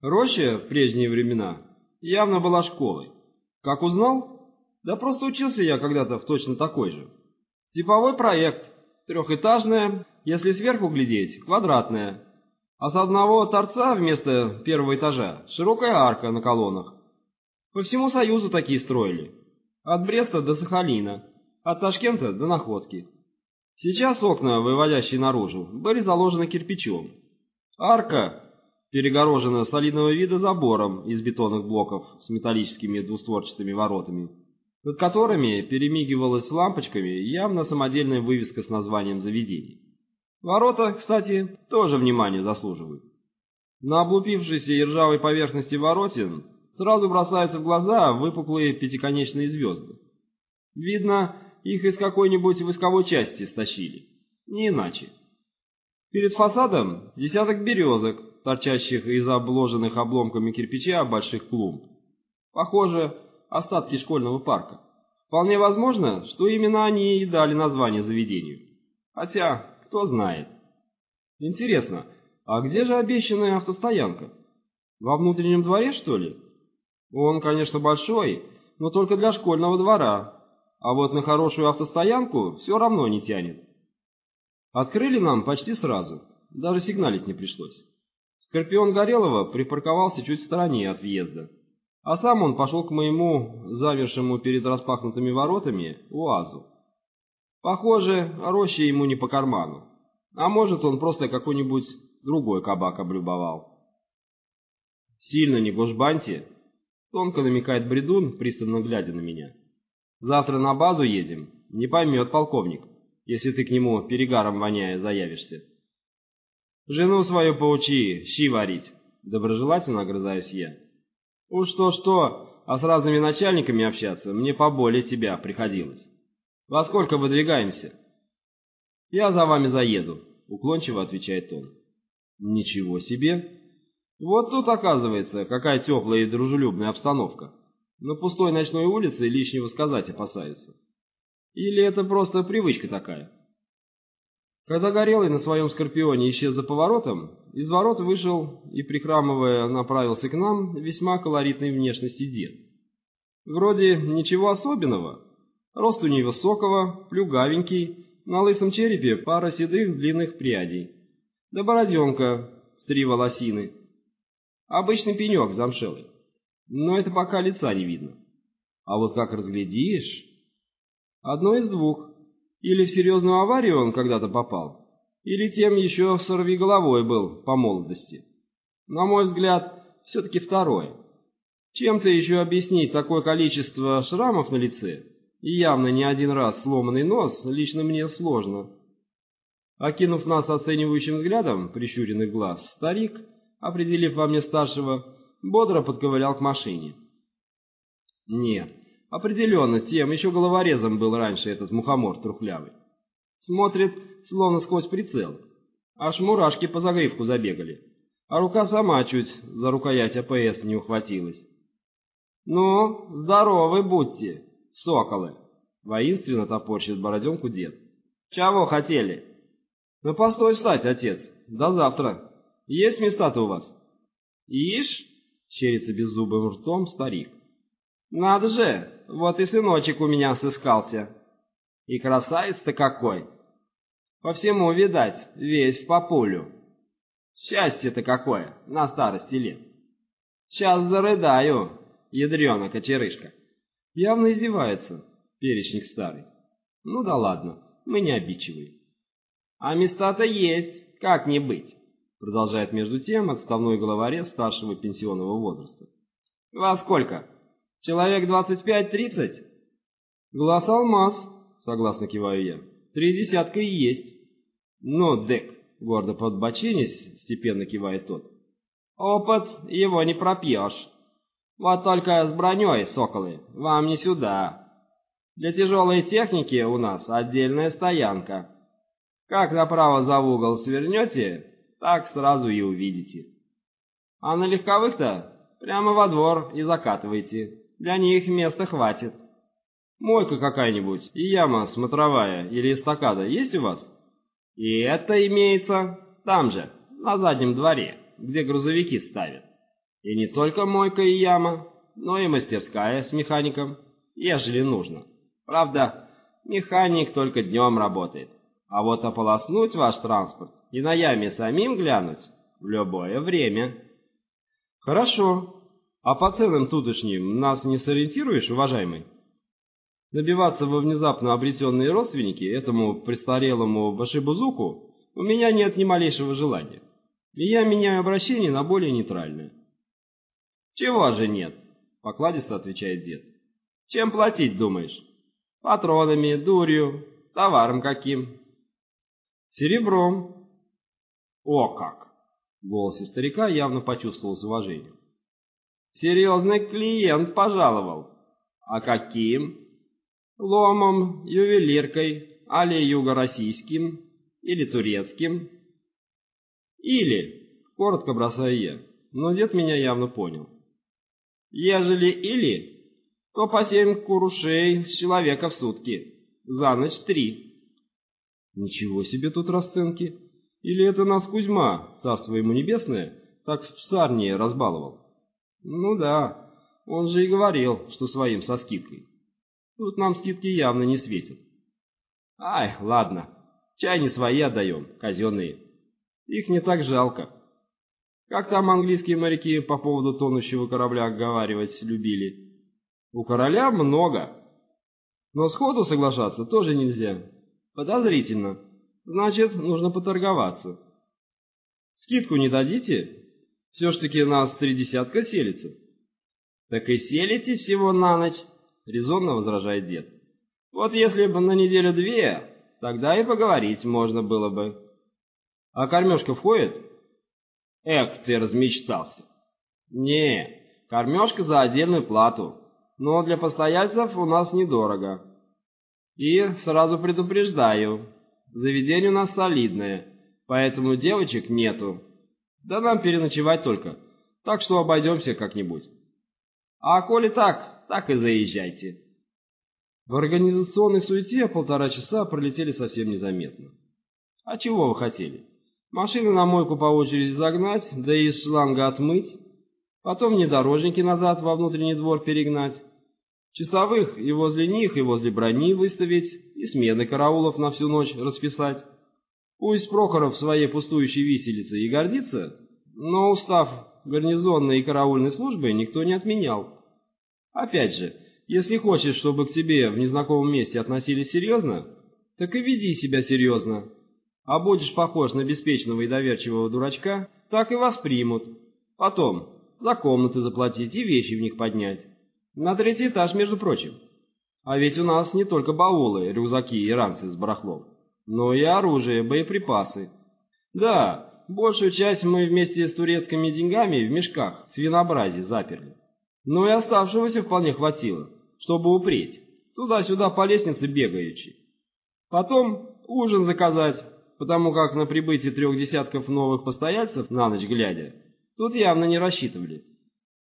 Роща в прежние времена явно была школой. Как узнал? Да просто учился я когда-то в точно такой же. Типовой проект, трехэтажная, если сверху глядеть, квадратная, а с одного торца вместо первого этажа широкая арка на колоннах. По всему Союзу такие строили. От Бреста до Сахалина, от Ташкента до Находки. Сейчас окна, выводящие наружу, были заложены кирпичом. Арка перегорожена солидного вида забором из бетонных блоков с металлическими двустворчатыми воротами, над которыми перемигивалась лампочками явно самодельная вывеска с названием заведения. Ворота, кстати, тоже внимания заслуживают. На облупившейся и ржавой поверхности воротин сразу бросаются в глаза выпуклые пятиконечные звезды. Видно, их из какой-нибудь войсковой части стащили. Не иначе. Перед фасадом десяток березок, торчащих из обложенных обломками кирпича больших клумб. Похоже, остатки школьного парка. Вполне возможно, что именно они и дали название заведению. Хотя, кто знает. Интересно, а где же обещанная автостоянка? Во внутреннем дворе, что ли? Он, конечно, большой, но только для школьного двора, а вот на хорошую автостоянку все равно не тянет. Открыли нам почти сразу, даже сигналить не пришлось. Скорпион Горелого припарковался чуть в стороне от въезда, а сам он пошел к моему, завершему перед распахнутыми воротами, УАЗу. Похоже, роща ему не по карману, а может он просто какой-нибудь другой кабак облюбовал. «Сильно не гушбаньте», — тонко намекает бредун, пристально глядя на меня. Завтра на базу едем. Не поймет полковник, если ты к нему перегаром воняя заявишься. Жену свою поучи, щи варить. Доброжелательно огрызаюсь я. Уж что-что, а с разными начальниками общаться мне поболее тебя приходилось. Во сколько выдвигаемся? Я за вами заеду, уклончиво отвечает он. Ничего себе. Вот тут оказывается, какая теплая и дружелюбная обстановка. На пустой ночной улице лишнего сказать опасаются. Или это просто привычка такая? Когда Горелый на своем Скорпионе исчез за поворотом, из ворот вышел и, прихрамывая, направился к нам весьма колоритной внешности дед. Вроде ничего особенного. Рост у невысокого, плюгавенький, на лысом черепе пара седых длинных прядей. Да бороденка три волосины. Обычный пенек замшелый но это пока лица не видно. А вот как разглядишь... Одно из двух. Или в серьезную аварию он когда-то попал, или тем еще сорви головой был по молодости. На мой взгляд, все-таки второе. Чем-то еще объяснить такое количество шрамов на лице и явно не один раз сломанный нос лично мне сложно. Окинув нас оценивающим взглядом прищуренных глаз, старик, определив во мне старшего, бодро подковылял к машине. Нет, определенно, тем еще головорезом был раньше этот мухомор трухлявый. Смотрит, словно сквозь прицел. Аж мурашки по загривку забегали, а рука сама чуть за рукоять АПС не ухватилась. «Ну, здоровы будьте, соколы!» — воинственно топорщит бороденку дед. «Чего хотели?» «На постой встать, отец. До завтра. Есть места-то у вас?» «Ишь, щерится беззубым ртом старик. «Надо же, вот и сыночек у меня сыскался. И красавец-то какой! По всему, видать, весь в популю. Счастье-то какое на старости лет! Сейчас зарыдаю, ядрёна кочерышка!» Явно издевается перечник старый. «Ну да ладно, мы не обидчивые». «А места-то есть, как не быть!» Продолжает между тем отставной главарец старшего пенсионного возраста. «Вас сколько? Человек двадцать пять-тридцать?» «Глаз алмаз», — согласно киваю я. «Три десятка и есть». «Ну, Дек», — гордо подбочинясь, степенно кивает тот. «Опыт его не пропьешь. Вот только с броней, соколы, вам не сюда. Для тяжелой техники у нас отдельная стоянка. Как направо за угол свернете, так сразу и увидите. А на легковых-то прямо во двор и закатывайте, для них места хватит. Мойка какая-нибудь и яма смотровая или эстакада есть у вас? И это имеется там же, на заднем дворе, где грузовики ставят. И не только мойка и яма, но и мастерская с механиком, ежели нужно. Правда, механик только днем работает, а вот ополоснуть ваш транспорт и на яме самим глянуть в любое время. Хорошо. А по ценам тутошним нас не сориентируешь, уважаемый? Набиваться во внезапно обретенные родственники этому престарелому башибузуку у меня нет ни малейшего желания, и я меняю обращение на более нейтральное. «Чего же нет?» — покладисто отвечает дед. «Чем платить, думаешь? Патронами, дурью, товаром каким?» «Серебром». «О как!» — в голосе старика явно почувствовалось уважение. «Серьезный клиент пожаловал. А каким?» «Ломом, ювелиркой, али юго-российским или турецким?» «Или», — коротко бросаю я, но дед меня явно понял. Ежели или, то по семь курушей с человека в сутки, за ночь три. Ничего себе тут расценки. Или это нас Кузьма, царство ему небесное, так в царнее разбаловал? Ну да, он же и говорил, что своим со скидкой. Тут нам скидки явно не светят. Ай, ладно, чай не свои отдаем, казенные. Их не так жалко. Как там английские моряки по поводу тонущего корабля оговаривать любили? У короля много. Но сходу соглашаться тоже нельзя. Подозрительно. Значит, нужно поторговаться. Скидку не дадите? Все ж таки нас три десятка селится. Так и селите всего на ночь, резонно возражает дед. Вот если бы на неделю-две, тогда и поговорить можно было бы. А кормежка входит? Эх, ты размечтался. Не, кормежка за отдельную плату, но для постояльцев у нас недорого. И сразу предупреждаю, заведение у нас солидное, поэтому девочек нету. Да нам переночевать только, так что обойдемся как-нибудь. А коли так, так и заезжайте. В организационной суете полтора часа пролетели совсем незаметно. А чего вы хотели? Машины на мойку по очереди загнать, да и из шланга отмыть, потом внедорожники назад во внутренний двор перегнать, часовых и возле них, и возле брони выставить, и смены караулов на всю ночь расписать. Пусть Прохоров своей пустующей виселице и гордится, но устав гарнизонной и караульной службы никто не отменял. Опять же, если хочешь, чтобы к тебе в незнакомом месте относились серьезно, так и веди себя серьезно, а будешь похож на беспечного и доверчивого дурачка, так и воспримут. Потом за комнаты заплатить и вещи в них поднять. На третий этаж, между прочим. А ведь у нас не только баулы, рюкзаки и ранцы с барахлом, но и оружие, боеприпасы. Да, большую часть мы вместе с турецкими деньгами в мешках свинообразие заперли. Но и оставшегося вполне хватило, чтобы упреть, туда-сюда по лестнице бегаючи. Потом ужин заказать, потому как на прибытие трех десятков новых постояльцев на ночь глядя, тут явно не рассчитывали.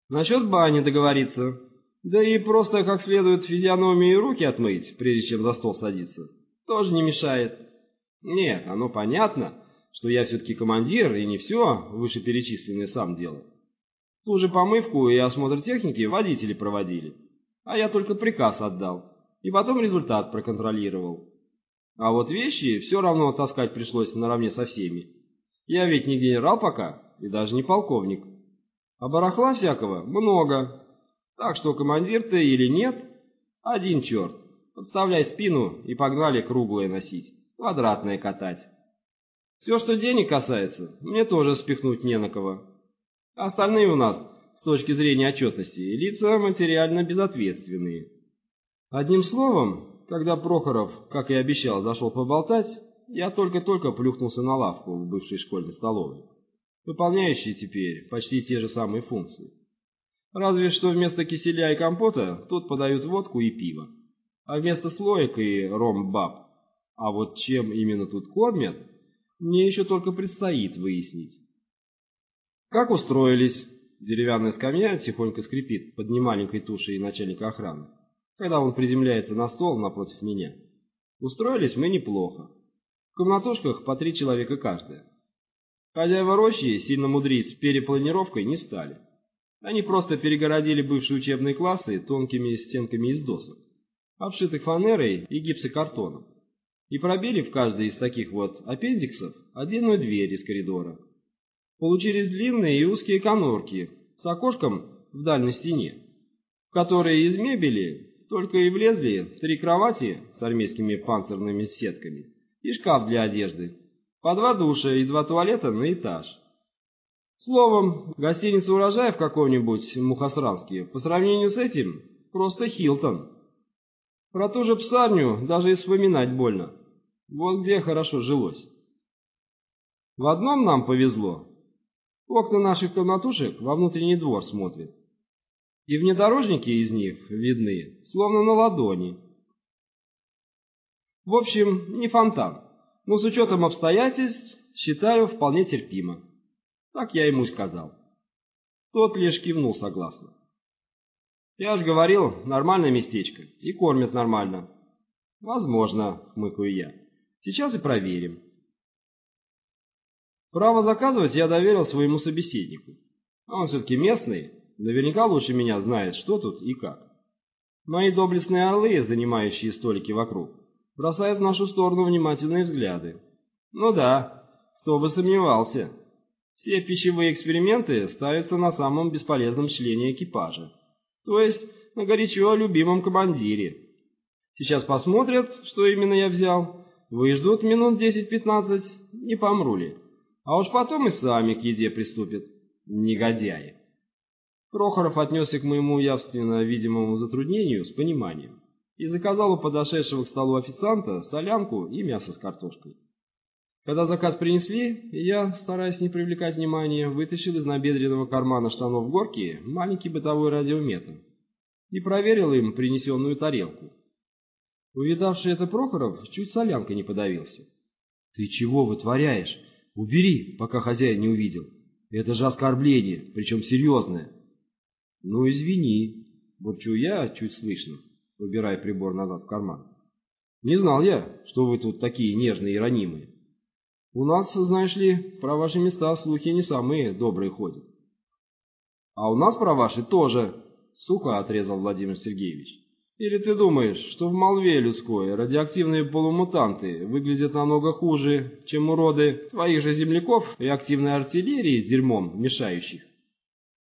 Насчет бани договориться, да и просто как следует физиономии и руки отмыть, прежде чем за стол садиться, тоже не мешает. Нет, оно понятно, что я все-таки командир и не все вышеперечисленное сам делал. Ту же помывку и осмотр техники водители проводили, а я только приказ отдал и потом результат проконтролировал. А вот вещи все равно таскать пришлось наравне со всеми. Я ведь не генерал пока, и даже не полковник. А барахла всякого много. Так что командир ты или нет, один черт. Подставляй спину и погнали круглое носить, квадратное катать. Все, что денег касается, мне тоже спихнуть не на кого. Остальные у нас, с точки зрения отчетности, лица материально безответственные. Одним словом, когда Прохоров, как и обещал, зашел поболтать, я только-только плюхнулся на лавку в бывшей школьной столовой, выполняющей теперь почти те же самые функции. Разве что вместо киселя и компота тут подают водку и пиво, а вместо слоек и ром-баб. А вот чем именно тут кормят, мне еще только предстоит выяснить. Как устроились? Деревянная скамья тихонько скрипит под немаленькой тушей начальника охраны когда он приземляется на стол напротив меня. Устроились мы неплохо. В комнатушках по три человека каждая. Хозяева рощи сильно мудрить с перепланировкой не стали. Они просто перегородили бывшие учебные классы тонкими стенками из досок, обшитых фанерой и гипсокартоном, и пробили в каждый из таких вот аппендиксов отдельную дверь из коридора. Получились длинные и узкие конорки с окошком в дальней стене, в которые из мебели только и влезли три кровати с армейскими панцирными сетками и шкаф для одежды, по два душа и два туалета на этаж. Словом, гостиница «Урожай» в каком-нибудь Мухосранске по сравнению с этим просто Хилтон. Про ту же псарню даже и вспоминать больно. Вот где хорошо жилось. В одном нам повезло. Окна наших комнатушек во внутренний двор смотрят. И внедорожники из них видны, словно на ладони. В общем, не фонтан, но с учетом обстоятельств считаю вполне терпимо. Так я ему и сказал. Тот лишь кивнул согласно. Я же говорил, нормальное местечко, и кормят нормально. Возможно, хмыкаю я. Сейчас и проверим. Право заказывать я доверил своему собеседнику. Он все-таки местный, наверняка лучше меня знает, что тут и как. Мои доблестные орлы, занимающие столики вокруг, бросают в нашу сторону внимательные взгляды. Ну да, кто бы сомневался. Все пищевые эксперименты ставятся на самом бесполезном члене экипажа, то есть на горячо любимом командире. Сейчас посмотрят, что именно я взял, выждут минут 10-15, не помру ли. А уж потом и сами к еде приступят. Негодяи. Прохоров отнесся к моему явственно видимому затруднению с пониманием и заказал у подошедшего к столу официанта солянку и мясо с картошкой. Когда заказ принесли, я, стараясь не привлекать внимания, вытащил из набедренного кармана штанов горки маленький бытовой радиометр и проверил им принесенную тарелку. Увидавший это Прохоров чуть солянкой не подавился. «Ты чего вытворяешь? Убери, пока хозяин не увидел. Это же оскорбление, причем серьезное». «Ну, извини», — бурчу я чуть слышно, убирая прибор назад в карман. «Не знал я, что вы тут такие нежные и ранимые». У нас, знаешь ли, про ваши места слухи не самые добрые ходят. А у нас про ваши тоже, сухо отрезал Владимир Сергеевич. Или ты думаешь, что в молве людской радиоактивные полумутанты выглядят намного хуже, чем уроды твоих же земляков и активной артиллерии с дерьмом мешающих?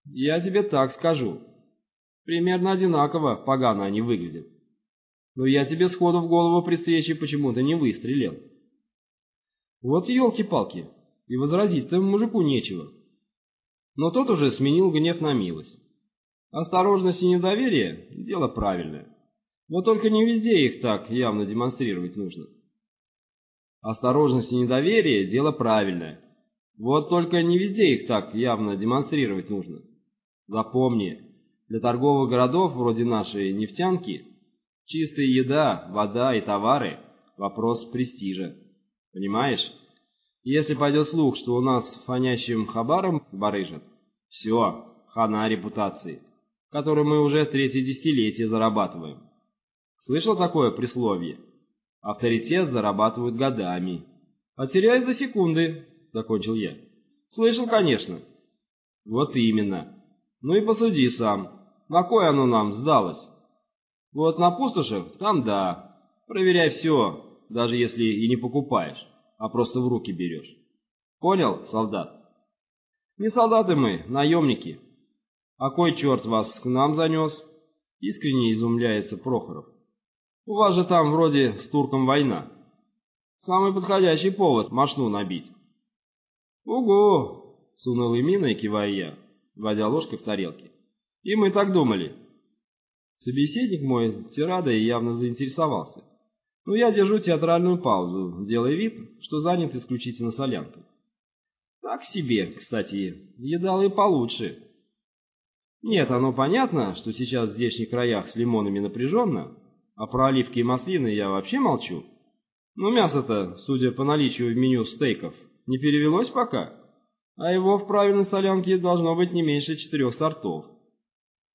Я тебе так скажу. Примерно одинаково погано они выглядят. Но я тебе сходу в голову при встрече почему-то не выстрелил. Вот елки-палки, и возразить-то мужику нечего. Но тот уже сменил гнев на милость. Осторожность и недоверие – дело правильное. Вот только не везде их так явно демонстрировать нужно. Осторожность и недоверие – дело правильное. Вот только не везде их так явно демонстрировать нужно. Запомни, для торговых городов вроде нашей нефтянки чистая еда, вода и товары – вопрос престижа. Понимаешь? Если пойдет слух, что у нас фонящим хабаром барыжат, все, хана репутации, которую мы уже третье десятилетие зарабатываем. Слышал такое присловие? Авторитет зарабатывают годами. А теряют за секунды, закончил я. Слышал, конечно. Вот именно. Ну и посуди сам. На кое оно нам сдалось? Вот на пустошах, там да. Проверяй все, даже если и не покупаешь, а просто в руки берешь. Понял, солдат? Не солдаты мы, наемники. А кой черт вас к нам занес? Искренне изумляется Прохоров. У вас же там вроде с турком война. Самый подходящий повод машну набить. Угу, с унылой миной киваю я, водя ложкой в тарелке. И мы так думали. Собеседник мой тирадой явно заинтересовался. Но я держу театральную паузу, делая вид, что занят исключительно солянкой. Так себе, кстати, едал и получше. Нет, оно понятно, что сейчас в здешних краях с лимонами напряженно, а про оливки и маслины я вообще молчу. Но мясо-то, судя по наличию в меню стейков, не перевелось пока, а его в правильной солянке должно быть не меньше четырех сортов.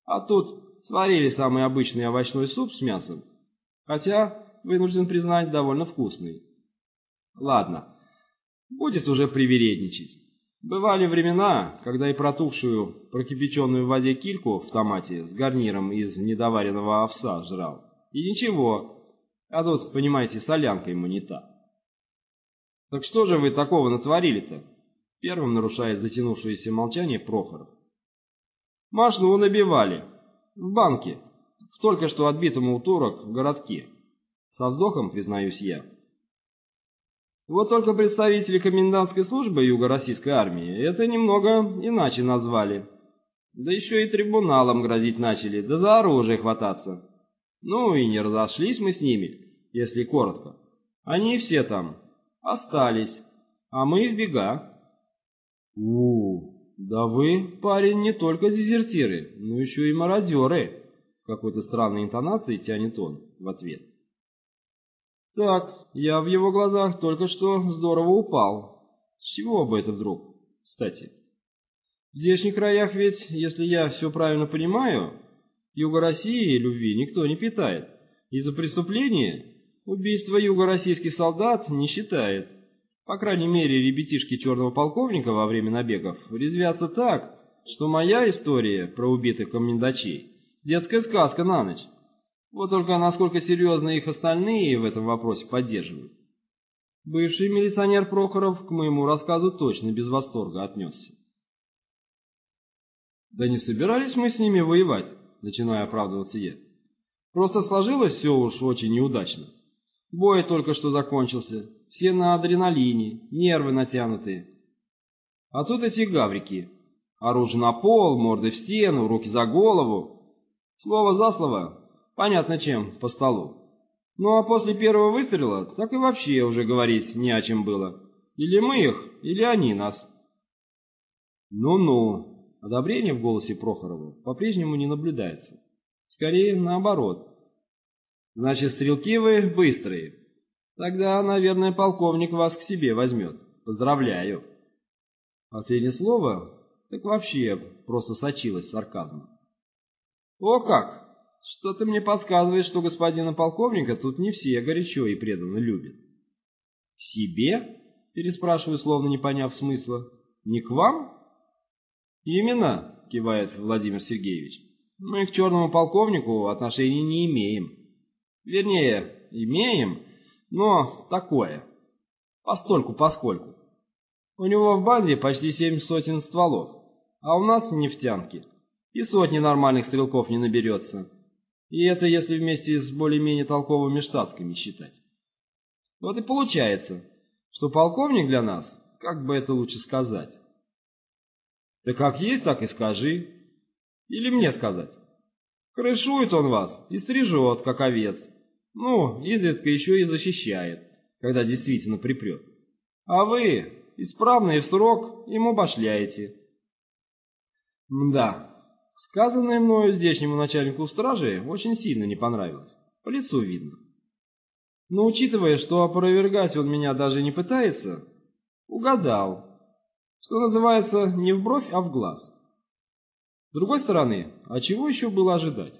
А тут сварили самый обычный овощной суп с мясом, хотя вынужден признать, довольно вкусный. Ладно, будет уже привередничать. Бывали времена, когда и протухшую, прокипяченную в воде кильку в томате с гарниром из недоваренного овса жрал. И ничего, а тут, понимаете, солянка ему не та. «Так что же вы такого натворили-то?» Первым нарушает затянувшееся молчание Прохоров. «Машну набивали. В банке. В только что отбитом у турок в городке. Со вздохом, признаюсь я. Вот только представители комендантской службы Юго-Российской армии это немного иначе назвали. Да еще и трибуналом грозить начали, да за оружие хвататься. Ну и не разошлись мы с ними, если коротко. Они все там остались, а мы в бега. у да вы, парень, не только дезертиры, но еще и мародеры, с какой-то странной интонацией тянет он в ответ. Так, я в его глазах только что здорово упал. С чего бы это вдруг, кстати? В здешних краях ведь, если я все правильно понимаю, Юго России любви никто не питает. И за преступление убийство юго-российских солдат не считает. По крайней мере, ребятишки черного полковника во время набегов резвятся так, что моя история про убитых комендачей – детская сказка на ночь. Вот только насколько серьезно их остальные в этом вопросе поддерживают. Бывший милиционер Прохоров к моему рассказу точно без восторга отнесся. «Да не собирались мы с ними воевать», — начиная оправдываться я. «Просто сложилось все уж очень неудачно. Бой только что закончился, все на адреналине, нервы натянутые. А тут эти гаврики. Оружие на пол, морды в стену, руки за голову. Слово за слово, Понятно чем, по столу. Ну а после первого выстрела так и вообще уже говорить не о чем было. Или мы их, или они нас. Ну-ну. Одобрение в голосе Прохорова по-прежнему не наблюдается. Скорее наоборот. Значит, стрелки вы быстрые. Тогда, наверное, полковник вас к себе возьмет. Поздравляю. Последнее слово так вообще просто сочилось сарказмом. О как! Что-то мне подсказывает, что господина полковника тут не все горячо и преданно любят. «Себе?» — переспрашиваю, словно не поняв смысла. «Не к вам?» «Именно», — кивает Владимир Сергеевич. «Мы к черному полковнику отношения не имеем. Вернее, имеем, но такое. Постольку-поскольку. У него в банде почти семь сотен стволов, а у нас нефтянки, и сотни нормальных стрелков не наберется». И это если вместе с более-менее толковыми штатскими считать. Вот и получается, что полковник для нас, как бы это лучше сказать. Да как есть, так и скажи. Или мне сказать. Крышует он вас и стрижет, как овец. Ну, изредка еще и защищает, когда действительно припрет. А вы, исправно в срок, ему башляете. Да, Сказанное мною здешнему начальнику стражи очень сильно не понравилось. По лицу видно. Но учитывая, что опровергать он меня даже не пытается, угадал. Что называется, не в бровь, а в глаз. С другой стороны, а чего еще было ожидать?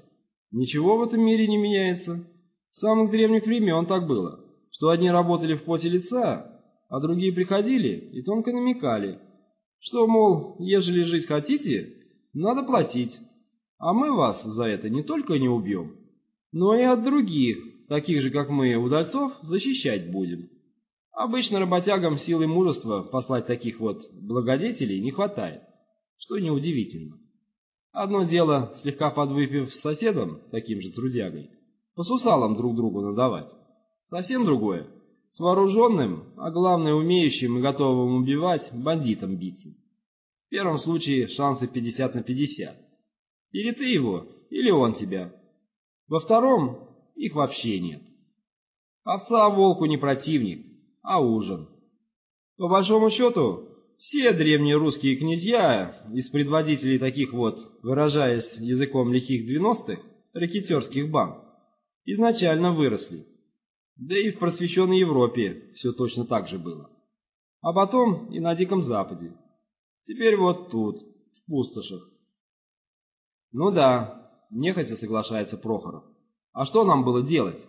Ничего в этом мире не меняется. С самых древних времен так было, что одни работали в поте лица, а другие приходили и тонко намекали, что, мол, ежели жить хотите, надо платить, а мы вас за это не только не убьем, но и от других, таких же, как мы, удальцов, защищать будем. Обычно работягам силы мужества послать таких вот благодетелей не хватает, что неудивительно. Одно дело, слегка подвыпив с соседом, таким же трудягой, по сусалам друг другу надавать. Совсем другое, с вооруженным, а главное умеющим и готовым убивать, бандитом биться. В первом случае шансы 50 на 50. Или ты его, или он тебя. Во втором их вообще нет. Овца волку не противник, а ужин. По большому счету, все древние русские князья из предводителей таких вот, выражаясь языком лихих двенадцатых, ракетерских банд, изначально выросли. Да и в просвещенной Европе все точно так же было. А потом и на Диком Западе. Теперь вот тут, в пустошах. Ну да, нехотя соглашается Прохоров. А что нам было делать?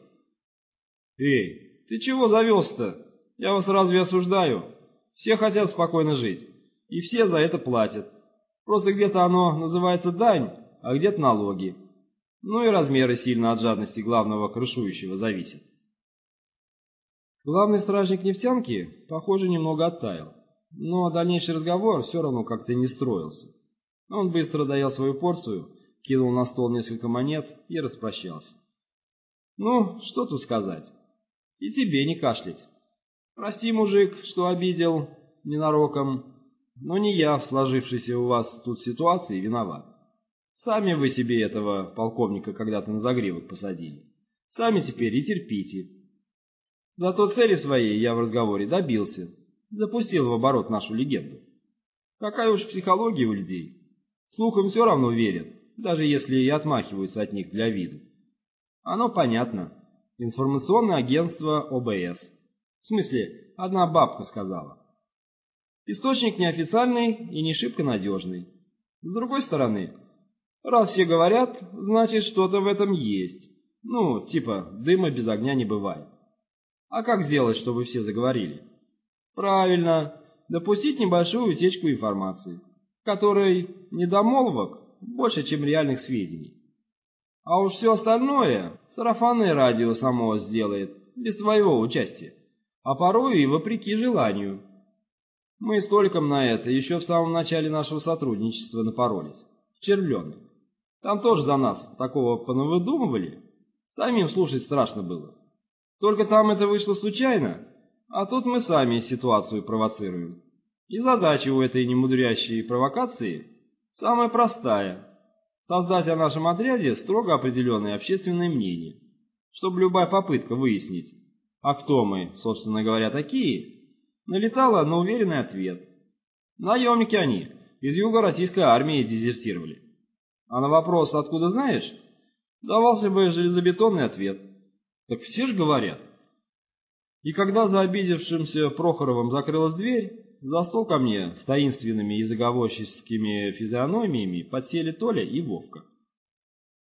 Эй, ты чего завелся-то? Я вас разве осуждаю? Все хотят спокойно жить. И все за это платят. Просто где-то оно называется дань, а где-то налоги. Ну и размеры сильно от жадности главного крышующего зависят. Главный стражник нефтянки, похоже, немного оттаял. Но дальнейший разговор все равно как-то не строился. Он быстро доел свою порцию, кинул на стол несколько монет и распрощался. «Ну, что тут сказать? И тебе не кашлять. Прости, мужик, что обидел ненароком, но не я в сложившейся у вас тут ситуации виноват. Сами вы себе этого полковника когда-то на загривок посадили. Сами теперь и терпите. Зато цели своей я в разговоре добился, запустил в оборот нашу легенду. Какая уж психология у людей. Слухам все равно верят, даже если и отмахиваются от них для виду. Оно понятно. Информационное агентство ОБС. В смысле, одна бабка сказала. Источник неофициальный и не шибко надежный. С другой стороны, раз все говорят, значит что-то в этом есть. Ну, типа, дыма без огня не бывает. А как сделать, чтобы все заговорили? Правильно, допустить небольшую утечку информации, которой недомолвок больше, чем реальных сведений. А уж все остальное сарафанное радио само сделает, без твоего участия, а порой и вопреки желанию. Мы с Толиком на это еще в самом начале нашего сотрудничества напоролись, в Червленый. Там тоже за нас такого понавыдумывали, самим слушать страшно было. Только там это вышло случайно, а тут мы сами ситуацию провоцируем. И задача у этой немудрящей провокации самая простая – создать о нашем отряде строго определенное общественное мнение, чтобы любая попытка выяснить, а кто мы, собственно говоря, такие, налетала на уверенный ответ. Наемники они, из юга российской армии дезертировали. А на вопрос «откуда знаешь?» давался бы железобетонный ответ. Так все ж говорят. И когда за обидевшимся Прохоровым закрылась дверь, за стол ко мне с таинственными и заговорческими физиономиями подсели Толя и Вовка.